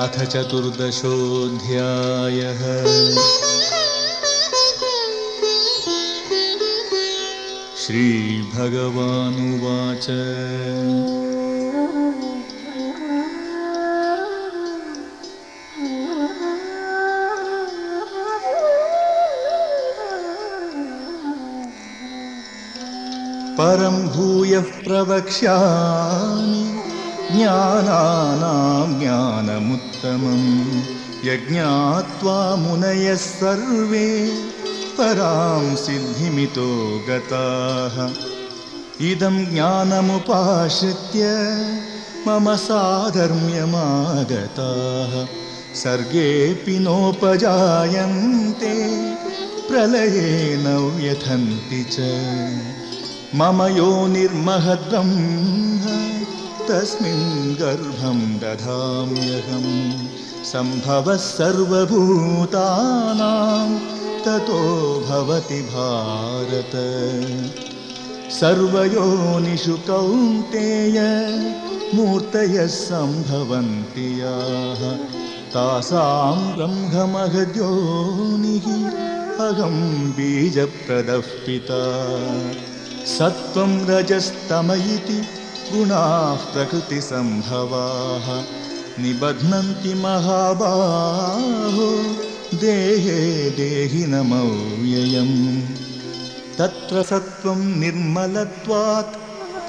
अथ चतुर्दशोऽध्यायः। श्रीभगवानुवाच। परं भूयः प्रवक्ष्यामि। ज्ञानानां ज्ञानमुत्तमं यज्ञात्वा मुनयः सर्वे परां सिद्धिमितो गताः। इदं ज्ञानमुपाश्रित्य मम साधर्म्यमागताः। सर्गेऽपि नोपजायन्ते प्रलये न व्यथन्ति च। मम यो निर्महद्ब्रह्म तस्मिन् गर्भं ततो भवति भारत। सर्वयोनिषु कौन्तेय मूर्तयः सम्भवन्ति याः। तासां ब्रह्ममहद्योनिः अहं बीजप्रदः पिता। गुणाः प्रकृतिसम्भवाः। निबध्नन्ति महाबाहो, देहे देहिनमव्ययम्। तत्र सत्त्वं निर्मलत्वात्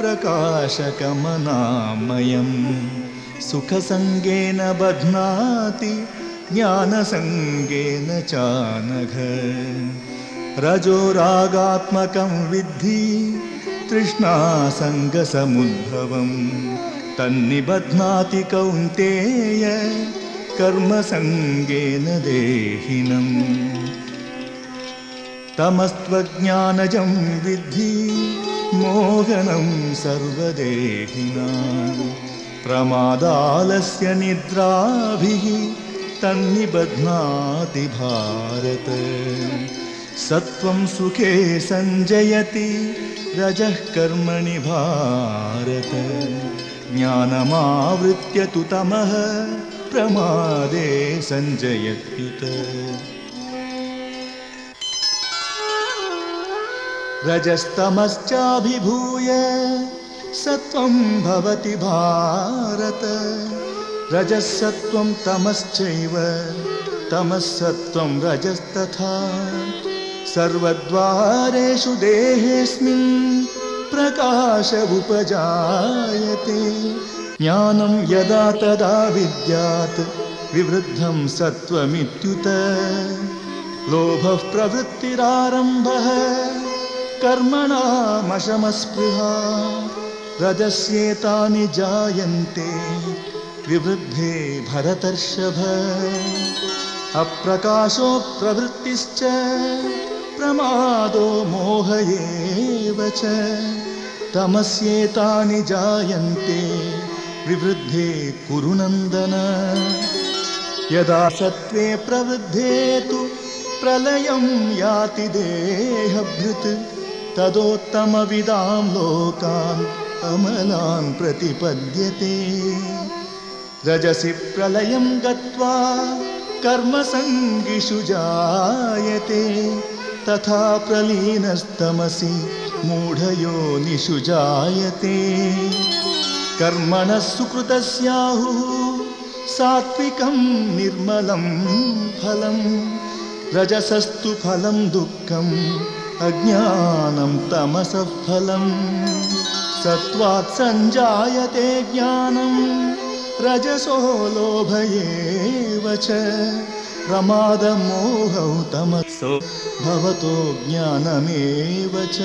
प्रकाशकमनामयम्। सुखसङ्गेन बध्नाति, ज्ञानसङ्गेन चानघ। रजोरागात्मकं विद्धि तृष्णासङ्गसमुद्भवं तन्निबध्नाति कौन्तेय कर्मसङ्गेन देहिनम् तमस्त्वज्ञानजं विद्धि मोहनं सर्वदेहिनां। प्रमादालस्य निद्राभिः तन्निबध्नाति भारत सत्त्वं सुखे सञ्जयति रजः कर्मणि भारत। ज्ञानमावृत्य तु तमः, प्रमादे सञ्जयत्युत। रजस्तमश्चाभिभूय, सत्त्वं भवति भारत। रजःसत्त्वं तमश्चैव तमःसत्त्वं रजस्तथा। सर्वद्वारेषु देहेऽस्मिन् प्रकाश उपजायते ज्ञानं यदा तदा विद्यात्, विवृद्धं सत्त्वमित्युत। लोभः प्रवृत्तिरारम्भः, कर्मणामशमस्पृहा। रजस्येतानि जायन्ते, विवृद्धे भरतर्षभ। अप्रकाशो प्रवृत्तिश्च प्रमादो मोह एव च तमस्येतानि जायन्ते, विवृद्धे कुरु यदा सत्त्वे प्रवृद्धे तु प्रलयं याति देहभृत्, तदोत्तमविदां लोकान् अमलान् प्रतिपद्यते। रजसि प्रलयं गत्वा कर्मसङ्गिषु जायते। तथा प्रलीनस्तमसि मूढयोनिषु जायते। कर्मणः सुकृतस्याहुः सात्विकं निर्मलं फलं, रजसस्तु फलं दुःखम् अज्ञानं तमसः फलं। सत्त्वात् सञ्जायते ज्ञानं, रजसो लोभ एव च। प्रमादमोहौ तमसो भवतो ज्ञानमेव च।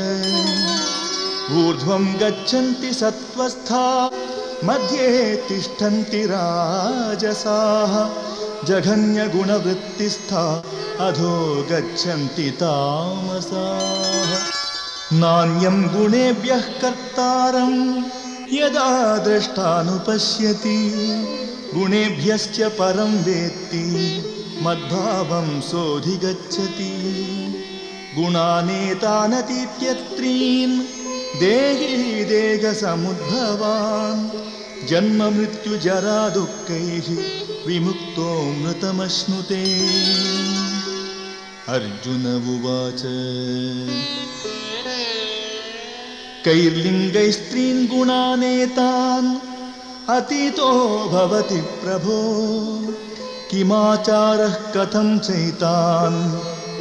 ऊर्ध्वं गच्छन्ति सत्त्वस्था मध्ये तिष्ठन्ति राजसाः। जघन्यगुणवृत्तिस्था अधो गच्छन्ति तामसाः। नान्यं गुणेभ्यः कर्तारं यदा द्रष्टानुपश्यति गुणेभ्यश्च परं वेत्ति। मद्भावं सोऽधिगच्छति। गुणानेतानतीत्यत्रीन् देही देहसमुद्भवान्। जन्म मृत्युजरा दुःखैः विमुक्तोऽमृतमश्नुते अर्जुन उवाच। कैर्लिङ्गैस्त्रीन् गुणानेतान्, अतीतो भवति प्रभो। किमाचारः कथं चैतान्?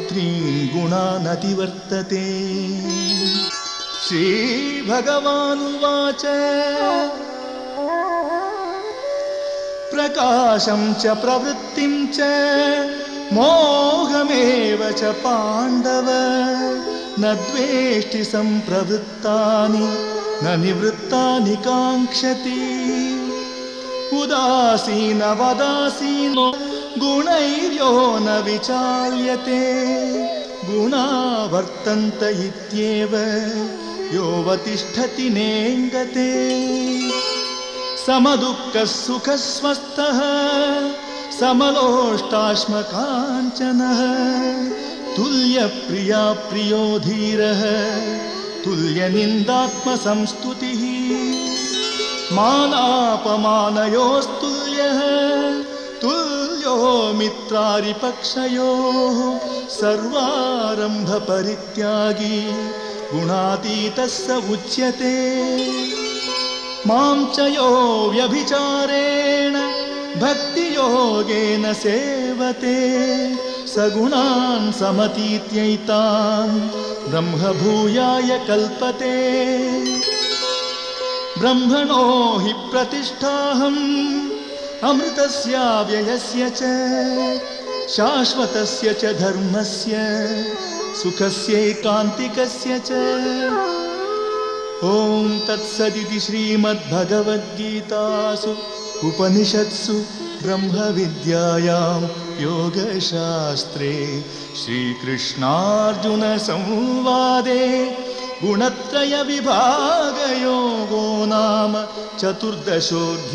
त्रीन् गुणानतिवर्तते श्रीभगवानुवाच। प्रकाशं च प्रवृत्तिं च, मोहमेव च पाण्डव। न द्वेष्टि सम्प्रवृत्तानि, न निवृत्तानि काङ्क्षति। उदासीनवदासीनो गुणैर्यो न विचाल्यते। गुणा वर्तन्त इत्येव योऽवतिष्ठति नेङ्गते। समदुःखः सुखस्वस्थः समलोष्टाश्मकाञ्चनः तुल्यप्रिया प्रियो धीरः तुल्यनिन्दात्मसंस्तुतिः मानापमानयोस्तुल्यः तुल्यो मित्रारिपक्षयोः सर्वारम्भपरित्यागी गुणातीतः स उच्यते। माँ च यो व्यभिचारेण भक्तियोगेन सेवते। सगुणान् समतीत्यैतान् ब्रह्मभूयाय कल्पते। ब्रह्मणो हि प्रतिष्ठाहम्। अमृतस्याव्ययस्य च, शाश्वतस्य च धर्मस्य, सुखस्यैकान्तिकस्य च। ॐ तत्सदिति श्रीमद्भगवद्गीतासु, उपनिषत्सु, ब्रह्मविद्यायां योगशास्त्रे श्रीकृष्णार्जुनसंवादे। गुणत्रयविभागयोगो नाम चतुर्दशोऽध्यायः